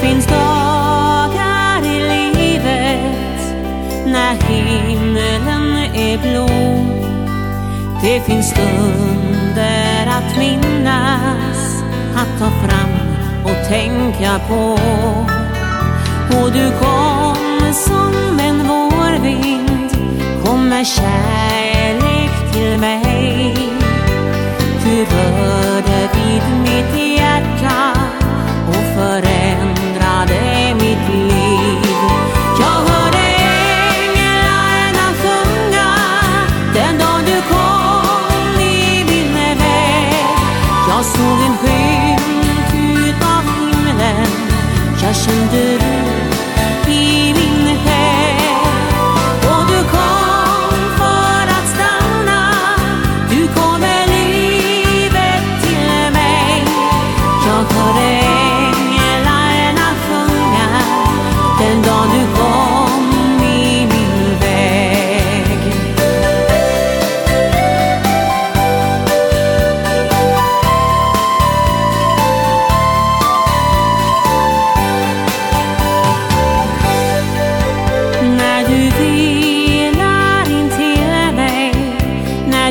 finns dagar i livet när himlen är blå. Det finns stunder att minnas, att ta fram och tänka på. Och du kom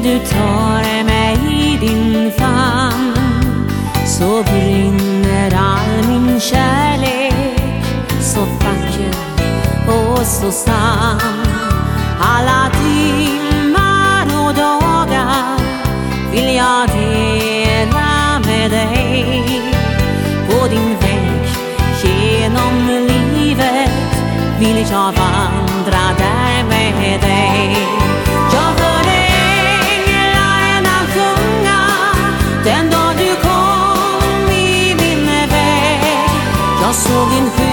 När du tar mig i din famn Så brinner all min kärlek Så vacker och så sann. Alla timmar och dagar Vill jag dela med dig. På din väg genom livet vill jag vandra där med dig zogen höher.